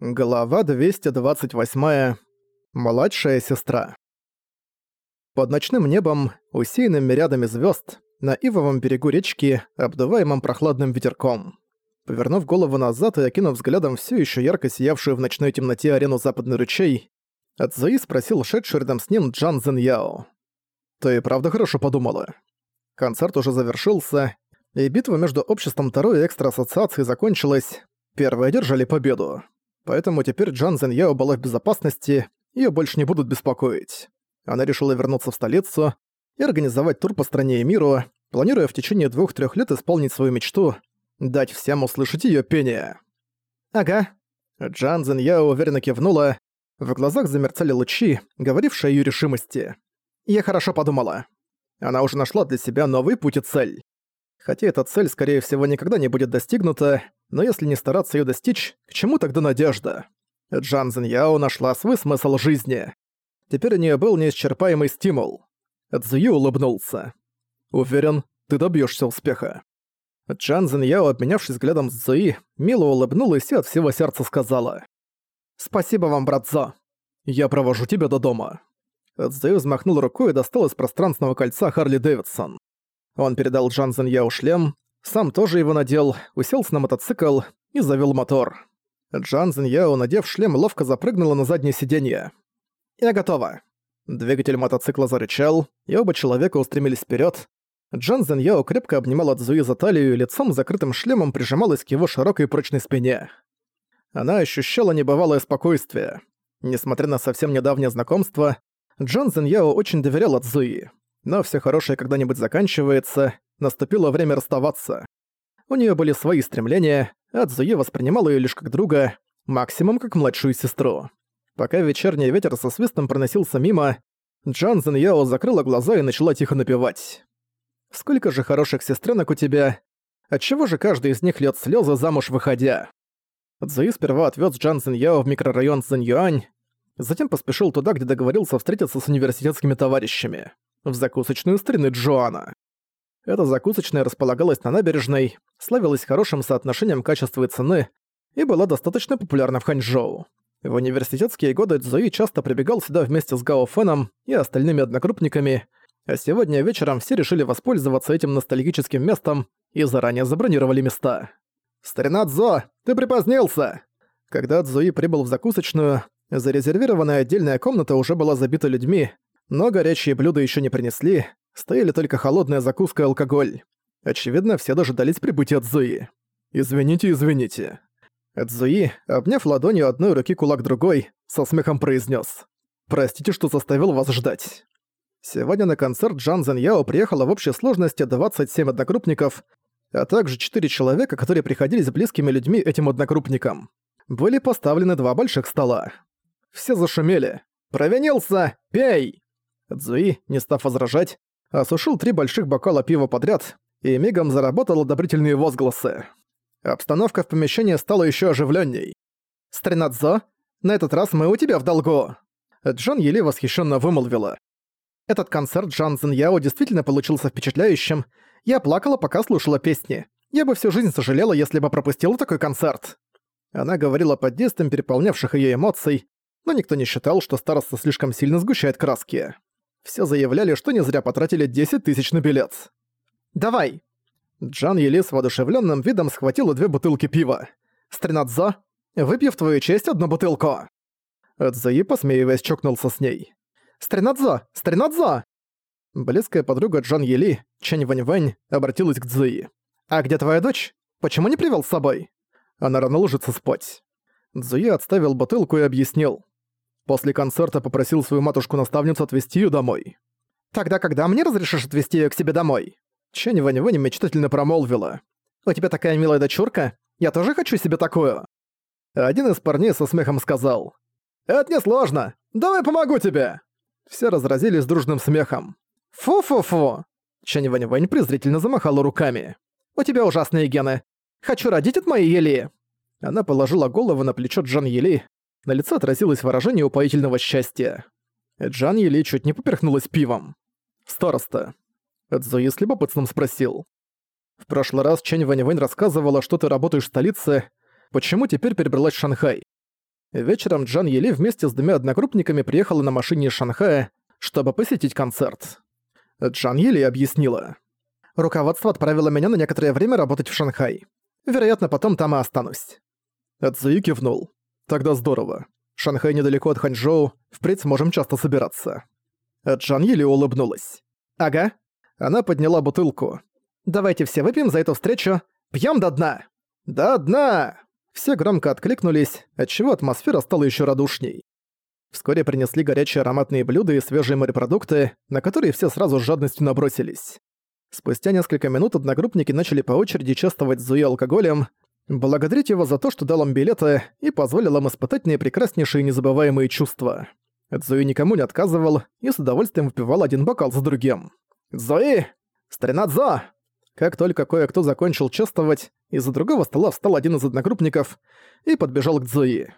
Глава 228. Младшая сестра. Под ночным небом, усеянным рядами звезд, на ивовом берегу речки, обдуваемом прохладным ветерком. Повернув голову назад и окинув взглядом все еще ярко сиявшую в ночной темноте арену Западный ручей, Цзуи спросил шедший рядом с ним Джан Зен Яо. «Ты правда хорошо подумала?» Концерт уже завершился, и битва между обществом Таро и экстра-ассоциацией закончилась. Первые одержали победу поэтому теперь Джан Зеньяо была в безопасности, её больше не будут беспокоить. Она решила вернуться в столицу и организовать тур по стране и миру, планируя в течение двух-трёх лет исполнить свою мечту — дать всем услышать её пение. «Ага». Джан Зеньяо уверенно кивнула, в глазах замерцали лучи, говорившие о её решимости. «Я хорошо подумала. Она уже нашла для себя новый путь и цель. Хотя эта цель, скорее всего, никогда не будет достигнута, но если не стараться её достичь, к чему тогда надежда? Джан Яо нашла свой смысл жизни. Теперь у неё был неисчерпаемый стимул. Цзюю улыбнулся. «Уверен, ты добьёшься успеха». Джан Яо, обменявшись взглядом с Цзуи, мило улыбнулась и от всего сердца сказала. «Спасибо вам, брат Зо. Я провожу тебя до дома». Цзуи взмахнул рукой и достал из пространственного кольца Харли Дэвидсон. Он передал Джан Яо шлем, сам тоже его надел, уселся на мотоцикл и завел мотор. Джан Яо, надев шлем, ловко запрыгнула на заднее сиденье. «Я готова». Двигатель мотоцикла зарычал, и оба человека устремились вперед. Джан Яо крепко обнимала Цзуи за талию и лицом закрытым шлемом прижималась к его широкой прочной спине. Она ощущала небывалое спокойствие. Несмотря на совсем недавнее знакомство, Джан Яо очень доверяла Цзуи. Но все хорошее когда-нибудь заканчивается, наступило время расставаться. У нее были свои стремления, а Цзуи воспринимала ее лишь как друга, максимум как младшую сестру. Пока вечерний ветер со свистом проносился мимо, Джан Яо закрыла глаза и начала тихо напевать. «Сколько же хороших сестренок у тебя? Отчего же каждый из них льет слезы замуж выходя?» Цзуи сперва отвез Джан Яо в микрорайон Цзиньюань, затем поспешил туда, где договорился встретиться с университетскими товарищами, в закусочную старины Джоана. Эта закусочная располагалась на набережной, славилась хорошим соотношением качества и цены и была достаточно популярна в Ханчжоу. В университетские годы Цзуи часто прибегал сюда вместе с Гао Фэном и остальными однокрупниками, а сегодня вечером все решили воспользоваться этим ностальгическим местом и заранее забронировали места. «Старина Цзо, ты припозднился!» Когда Цзуи прибыл в закусочную, зарезервированная отдельная комната уже была забита людьми, но горячие блюда еще не принесли, Стояли только холодная закуска и алкоголь. Очевидно, все дожидались прибытия Цзуи. «Извините, извините». Цзуи, обняв ладонью одной руки кулак другой, со смехом произнес: «Простите, что заставил вас ждать». Сегодня на концерт Джан Зен Яо приехало в общей сложности 27 однокрупников, а также 4 человека, которые приходились близкими людьми этим однокрупникам. Были поставлены два больших стола. Все зашумели. «Провинился! Пей!» Цзуи, не став возражать, осушил три больших бокала пива подряд и мигом заработал одобрительные возгласы. Обстановка в помещении стала еще оживленней. «Стринадзо, на этот раз мы у тебя в долгу!» Джон еле восхищенно вымолвила. «Этот концерт Джан Цзиньяо действительно получился впечатляющим. Я плакала, пока слушала песни. Я бы всю жизнь сожалела, если бы пропустила такой концерт». Она говорила под действием переполнявших ее эмоций, но никто не считал, что староста слишком сильно сгущает краски. Все заявляли, что не зря потратили 10 тысяч на билет. «Давай!» Джан Ели с воодушевленным видом схватила две бутылки пива. «Стринадзо, выпью в твою честь одну бутылку!» Цзуи, посмеиваясь, чокнулся с ней. «Стринадзо! Стринадзо!» Близкая подруга Джан Ели, Чэнь Вань-Вань, обратилась к Цзуи. «А где твоя дочь? Почему не привел с собой?» Она рано ложится спать. Цзуи отставил бутылку и объяснил. После концерта попросил свою матушку-наставницу отвезти её домой. «Тогда когда мне разрешишь отвезти её к себе домой?» Чэнь Вань Вань мечтательно промолвила. «У тебя такая милая дочурка? Я тоже хочу себе такую!» Один из парней со смехом сказал. «Это несложно! Давай помогу тебе!» Все разразились дружным смехом. «Фу-фу-фу!» Чэнь Вань Вань презрительно замахала руками. «У тебя ужасные гены! Хочу родить от моей Ели!» Она положила голову на плечо Джан Ели, на лице отразилось выражение упоительного счастья. Джан еле чуть не поперхнулась пивом. «Староста». Эдзуи с любопытством спросил. «В прошлый раз Чэнь Вань рассказывала, что ты работаешь в столице. Почему теперь перебралась в Шанхай?» Вечером Джан Ели вместе с двумя одногруппниками приехала на машине из Шанхая, чтобы посетить концерт. Джан Ели объяснила. «Руководство отправило меня на некоторое время работать в Шанхай. Вероятно, потом там и останусь». Цзуи кивнул. «Тогда здорово. Шанхай недалеко от Ханчжоу, впредь сможем часто собираться». Джан Ели улыбнулась. «Ага». Она подняла бутылку. «Давайте все выпьем за эту встречу. Пьем до дна!» «До дна!» Все громко откликнулись, отчего атмосфера стала еще радушней. Вскоре принесли горячие ароматные блюда и свежие морепродукты, на которые все сразу с жадностью набросились. Спустя несколько минут одногруппники начали по очереди чествовать Зуи алкоголем, благодарить его за то, что дал им билеты и позволил им испытать наипрекраснейшие незабываемые чувства. Зуи никому не отказывал и с удовольствием выпивал один бокал за другим. «Зуи! Старинадзо!» Как только кое-кто закончил чествовать, из-за другого стола встал один из одногруппников и подбежал к Зуи.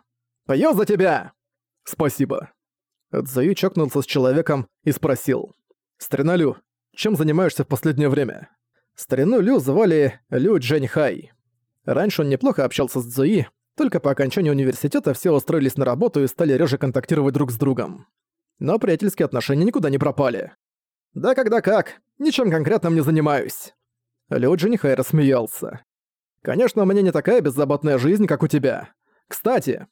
«Пою за тебя!» «Спасибо». Цзуи чокнулся с человеком и спросил. «Старина Лю, чем занимаешься в последнее время?» Старину Лю звали Лю Джэньхай. Раньше он неплохо общался с Цзуи, только по окончанию университета все устроились на работу и стали реже контактировать друг с другом. Но приятельские отношения никуда не пропали. «Да когда как, ничем конкретным не занимаюсь». Лю Джэньхай рассмеялся. «Конечно, у меня не такая беззаботная жизнь, как у тебя. Кстати,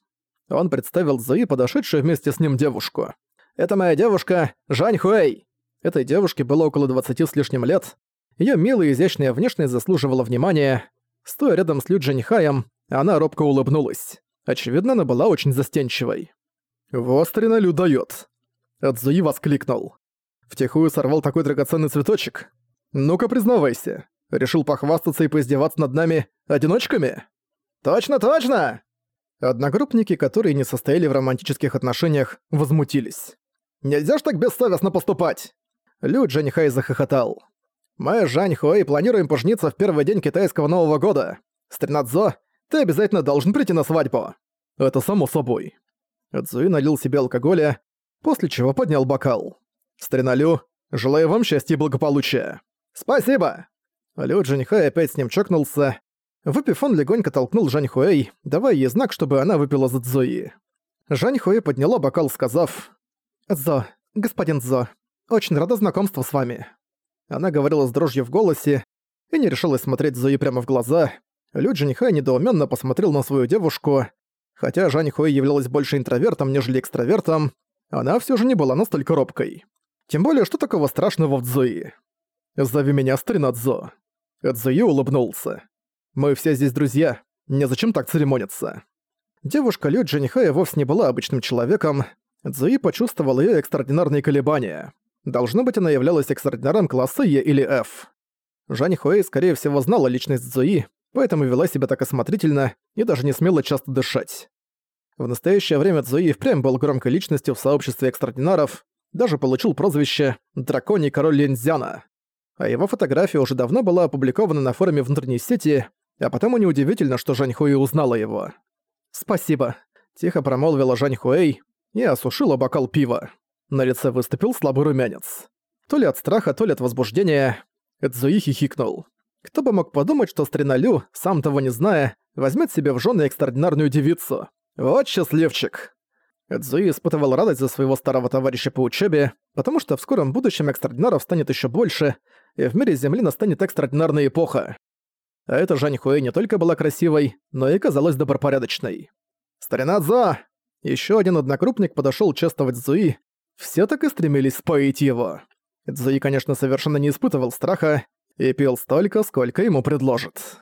он представил Зои, подошедшую вместе с ним девушку. «Это моя девушка Жань Хуэй!» Этой девушке было около 20 с лишним лет. Её милая изящная внешность заслуживала внимания. Стоя рядом с Лю Джаньхаем, она робко улыбнулась. Очевидно, она была очень застенчивой. «Вострина Лю даёт!» Цзуи воскликнул. «Втихую сорвал такой драгоценный цветочек? Ну-ка признавайся, решил похвастаться и поиздеваться над нами одиночками?» «Точно, точно!» Одногруппники, которые не состояли в романтических отношениях, возмутились. «Нельзя ж так бессовестно поступать!» Лю Джаньхай захохотал. «Мы с Жань Хуэй планируем пожениться в первый день китайского Нового года. Стринадзо, ты обязательно должен прийти на свадьбу!» «Это само собой». Цзуи налил себе алкоголя, после чего поднял бокал. «Старина желаю вам счастья и благополучия!» «Спасибо!» Лю Джаньхай опять с ним чокнулся, Выпив, он легонько толкнул Жань Хуэй, давая ей знак, чтобы она выпила за Цзои. Жань Хуэй подняла бокал, сказав «Цзо, господин Цзо, очень рада знакомству с вами». Она говорила с дрожью в голосе и не решилась смотреть Цзои прямо в глаза. Лю Джаньхай недоуменно посмотрел на свою девушку. Хотя Жань Хуэй являлась больше интровертом, нежели экстравертом, она все же не была настолько робкой. Тем более, что такого страшного в Цзои? «Зови меня старина Цзо». Цзои улыбнулся. Мы все здесь друзья, незачем так церемониться». Девушка Лю Джанихая вовсе не была обычным человеком. Цзуи почувствовал ее экстраординарные колебания. Должно быть, она являлась экстраординаром класса Е или F. Жань Хуэй, скорее всего, знала личность Цзуи, поэтому вела себя так осмотрительно и даже не смела часто дышать. В настоящее время Цзуи впрямь был громкой личностью в сообществе экстраординаров, даже получил прозвище «Драконий король Линзяна». А его фотография уже давно была опубликована на форуме внутренней сети, а потому неудивительно, что Жань Хуэй узнала его. «Спасибо», — тихо промолвила Жань Хуэй и осушила бокал пива. На лице выступил слабый румянец. То ли от страха, то ли от возбуждения. Эдзуи хихикнул. Кто бы мог подумать, что Стринолю, сам того не зная, возьмет себе в жены экстраординарную девицу. Вот счастливчик. Эдзуи испытывал радость за своего старого товарища по учебе, потому что в скором будущем экстраординаров станет еще больше, и в мире Земли настанет экстраординарная эпоха. А эта Жань Хуэй не только была красивой, но и казалась добропорядочной. «Старина Цзо!» Ещё один однокрупник подошёл чествовать Зуи. Все так и стремились споить его. Цзуи, конечно, совершенно не испытывал страха и пил столько, сколько ему предложат.